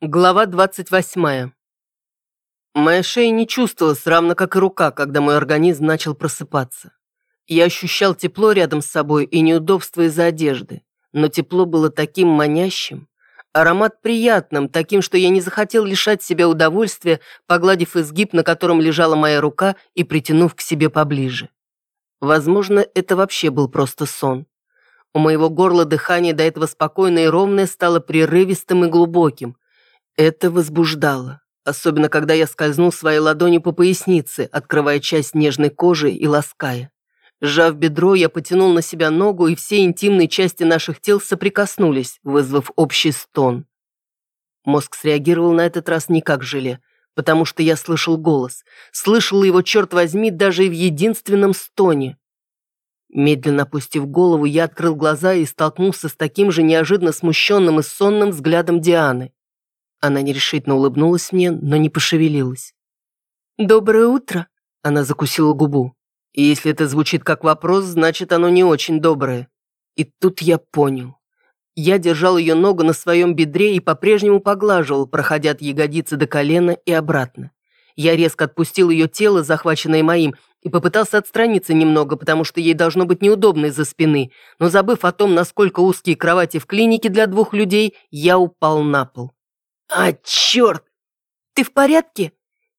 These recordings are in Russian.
Глава 28. Моя шея не чувствовалась, равно как и рука, когда мой организм начал просыпаться. Я ощущал тепло рядом с собой и неудобство из-за одежды, но тепло было таким манящим, аромат приятным, таким, что я не захотел лишать себя удовольствия, погладив изгиб, на котором лежала моя рука и притянув к себе поближе. Возможно, это вообще был просто сон. У моего горла дыхание до этого спокойное и ровное стало прерывистым и глубоким, это возбуждало, особенно когда я скользнул своей ладонью по пояснице, открывая часть нежной кожи и лаская. Сжав бедро, я потянул на себя ногу, и все интимные части наших тел соприкоснулись, вызвав общий стон. Мозг среагировал на этот раз не как желе, потому что я слышал голос. Слышал его, черт возьми, даже и в единственном стоне. Медленно опустив голову, я открыл глаза и столкнулся с таким же неожиданно смущенным и сонным взглядом Дианы. Она нерешительно улыбнулась мне, но не пошевелилась. «Доброе утро!» Она закусила губу. И если это звучит как вопрос, значит, оно не очень доброе. И тут я понял. Я держал ее ногу на своем бедре и по-прежнему поглаживал, проходя от ягодицы до колена и обратно. Я резко отпустил ее тело, захваченное моим, и попытался отстраниться немного, потому что ей должно быть неудобно из-за спины, но забыв о том, насколько узкие кровати в клинике для двух людей, я упал на пол. «А, черт! Ты в порядке?»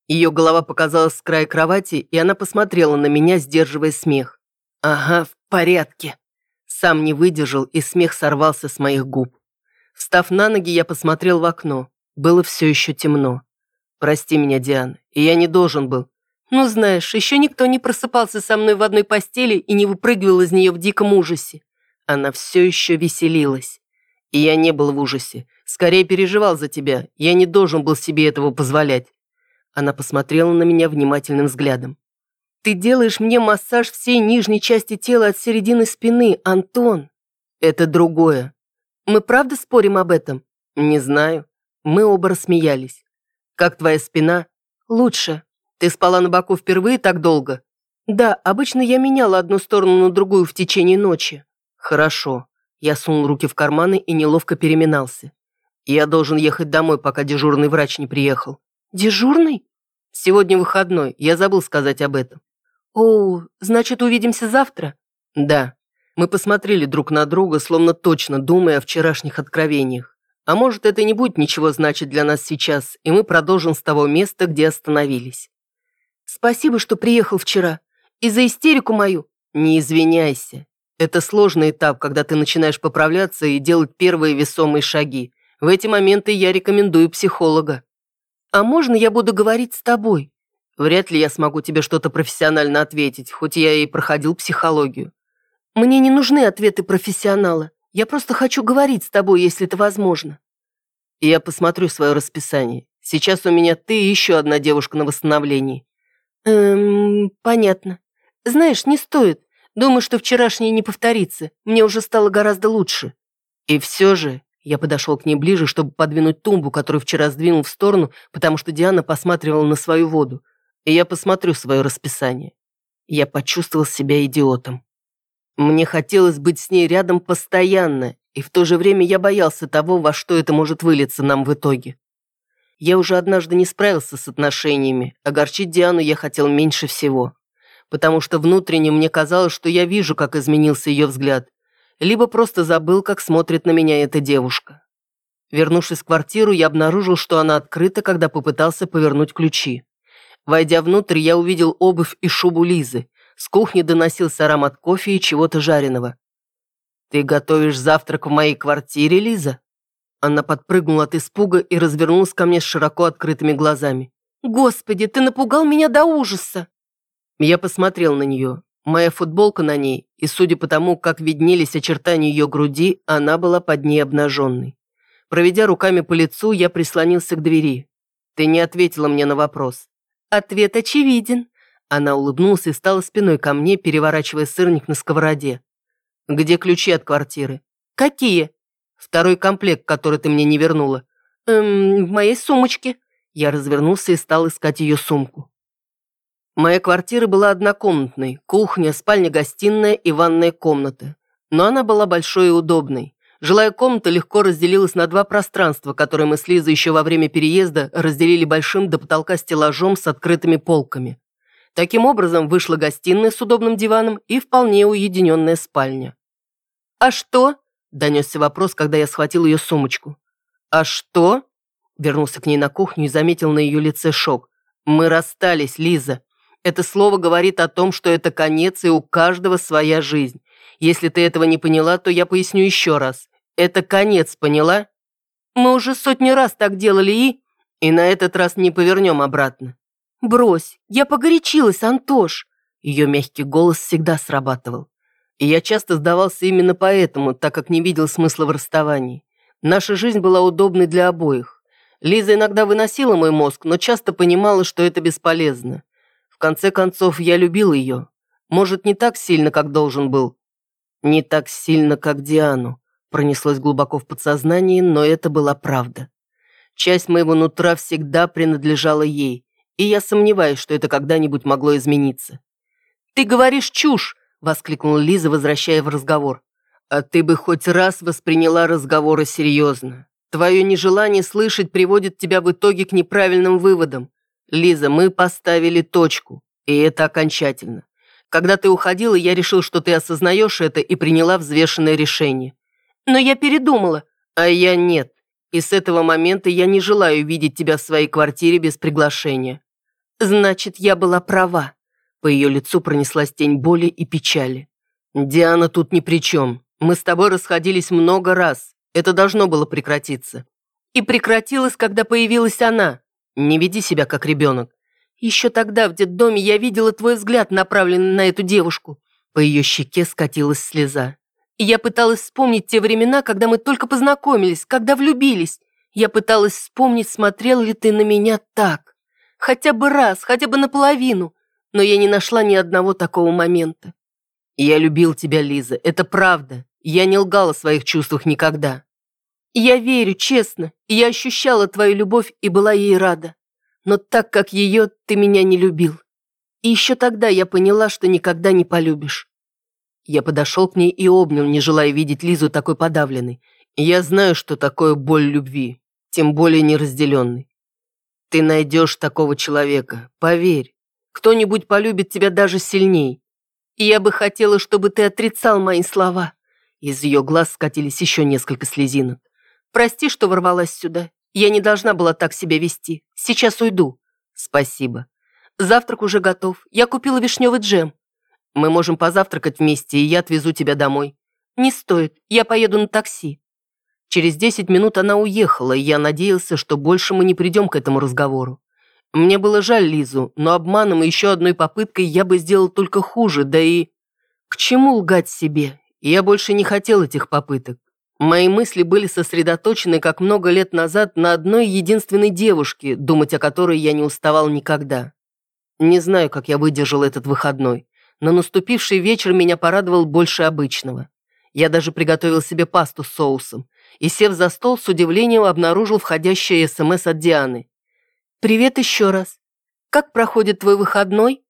Ее голова показалась с края кровати, и она посмотрела на меня, сдерживая смех. «Ага, в порядке». Сам не выдержал, и смех сорвался с моих губ. Встав на ноги, я посмотрел в окно. Было все еще темно. «Прости меня, Диана, и я не должен был». «Ну, знаешь, еще никто не просыпался со мной в одной постели и не выпрыгивал из нее в диком ужасе». Она все еще веселилась. И я не был в ужасе. Скорее переживал за тебя. Я не должен был себе этого позволять». Она посмотрела на меня внимательным взглядом. «Ты делаешь мне массаж всей нижней части тела от середины спины, Антон». «Это другое». «Мы правда спорим об этом?» «Не знаю». Мы оба рассмеялись. «Как твоя спина?» «Лучше. Ты спала на боку впервые так долго?» «Да, обычно я меняла одну сторону на другую в течение ночи». «Хорошо». Я сунул руки в карманы и неловко переминался. Я должен ехать домой, пока дежурный врач не приехал. Дежурный? Сегодня выходной, я забыл сказать об этом. О, значит, увидимся завтра? Да. Мы посмотрели друг на друга, словно точно думая о вчерашних откровениях. А может, это не будет ничего значить для нас сейчас, и мы продолжим с того места, где остановились. Спасибо, что приехал вчера. И за истерику мою. Не извиняйся. Это сложный этап, когда ты начинаешь поправляться и делать первые весомые шаги. В эти моменты я рекомендую психолога. А можно я буду говорить с тобой? Вряд ли я смогу тебе что-то профессионально ответить, хоть я и проходил психологию. Мне не нужны ответы профессионала. Я просто хочу говорить с тобой, если это возможно. Я посмотрю свое расписание. Сейчас у меня ты и еще одна девушка на восстановлении. Эм, понятно. Знаешь, не стоит. Думаю, что вчерашнее не повторится. Мне уже стало гораздо лучше. И все же я подошел к ней ближе, чтобы подвинуть тумбу, которую вчера сдвинул в сторону, потому что Диана посматривала на свою воду. И я посмотрю свое расписание. Я почувствовал себя идиотом. Мне хотелось быть с ней рядом постоянно, и в то же время я боялся того, во что это может вылиться нам в итоге. Я уже однажды не справился с отношениями, огорчить Диану я хотел меньше всего. Потому что внутренне мне казалось, что я вижу, как изменился ее взгляд, либо просто забыл, как смотрит на меня эта девушка. Вернувшись в квартиру, я обнаружил, что она открыта, когда попытался повернуть ключи. Войдя внутрь, я увидел обувь и шубу Лизы. С кухни доносился аромат кофе и чего-то жареного. «Ты готовишь завтрак в моей квартире, Лиза?» Она подпрыгнула от испуга и развернулась ко мне с широко открытыми глазами. «Господи, ты напугал меня до ужаса!» Я посмотрел на нее. Моя футболка на ней, и судя по тому, как виднелись очертания ее груди, она была под ней обнаженной. Проведя руками по лицу, я прислонился к двери. «Ты не ответила мне на вопрос». «Ответ очевиден». Она улыбнулась и стала спиной ко мне, переворачивая сырник на сковороде. «Где ключи от квартиры?» «Какие?» «Второй комплект, который ты мне не вернула». «Эм, в моей сумочке». Я развернулся и стал искать ее сумку. Моя квартира была однокомнатной, кухня, спальня-гостиная и ванная комната. Но она была большой и удобной. Жилая комната легко разделилась на два пространства, которые мы с Лизой еще во время переезда разделили большим до потолка стеллажом с открытыми полками. Таким образом, вышла гостиная с удобным диваном и вполне уединенная спальня. «А что?» – донесся вопрос, когда я схватил ее сумочку. «А что?» – вернулся к ней на кухню и заметил на ее лице шок. «Мы расстались, Лиза. Это слово говорит о том, что это конец, и у каждого своя жизнь. Если ты этого не поняла, то я поясню еще раз. Это конец, поняла? Мы уже сотни раз так делали и... И на этот раз не повернем обратно. Брось, я погорячилась, Антош. Ее мягкий голос всегда срабатывал. И я часто сдавался именно поэтому, так как не видел смысла в расставании. Наша жизнь была удобной для обоих. Лиза иногда выносила мой мозг, но часто понимала, что это бесполезно. Конце концов, я любил ее. Может, не так сильно, как должен был. Не так сильно, как Диану пронеслось глубоко в подсознании, но это была правда. Часть моего нутра всегда принадлежала ей, и я сомневаюсь, что это когда-нибудь могло измениться. «Ты говоришь чушь!» — воскликнула Лиза, возвращая в разговор. «А ты бы хоть раз восприняла разговоры серьезно. Твое нежелание слышать приводит тебя в итоге к неправильным выводам. Лиза, мы поставили точку, и это окончательно. Когда ты уходила, я решил, что ты осознаешь это и приняла взвешенное решение. Но я передумала. А я нет. И с этого момента я не желаю видеть тебя в своей квартире без приглашения. Значит, я была права. По ее лицу пронеслась тень боли и печали. Диана тут ни при чем. Мы с тобой расходились много раз. Это должно было прекратиться. И прекратилось, когда появилась она. Не веди себя как ребенок. Еще тогда в детдоме я видела твой взгляд, направленный на эту девушку. По ее щеке скатилась слеза. Я пыталась вспомнить те времена, когда мы только познакомились, когда влюбились. Я пыталась вспомнить, смотрел ли ты на меня так. Хотя бы раз, хотя бы наполовину. Но я не нашла ни одного такого момента. Я любил тебя, Лиза, это правда. Я не лгала о своих чувствах никогда. Я верю, честно. Я ощущала твою любовь и была ей рада. Но так как ее, ты меня не любил. И еще тогда я поняла, что никогда не полюбишь. Я подошел к ней и обнял, не желая видеть Лизу такой подавленной. Я знаю, что такое боль любви, тем более неразделенной. Ты найдешь такого человека, поверь. Кто-нибудь полюбит тебя даже сильней. И я бы хотела, чтобы ты отрицал мои слова. Из ее глаз скатились еще несколько слезинок. Прости, что ворвалась сюда. Я не должна была так себя вести. Сейчас уйду. Спасибо. Завтрак уже готов. Я купила вишневый джем. Мы можем позавтракать вместе, и я отвезу тебя домой. Не стоит, я поеду на такси. Через десять минут она уехала, и я надеялся, что больше мы не придем к этому разговору. Мне было жаль Лизу, но обманом и еще одной попыткой я бы сделал только хуже, да и... К чему лгать себе? Я больше не хотел этих попыток. Мои мысли были сосредоточены, как много лет назад, на одной единственной девушке, думать о которой я не уставал никогда. Не знаю, как я выдержал этот выходной но наступивший вечер меня порадовал больше обычного. Я даже приготовил себе пасту с соусом и, сев за стол, с удивлением обнаружил входящее СМС от Дианы. «Привет еще раз. Как проходит твой выходной?»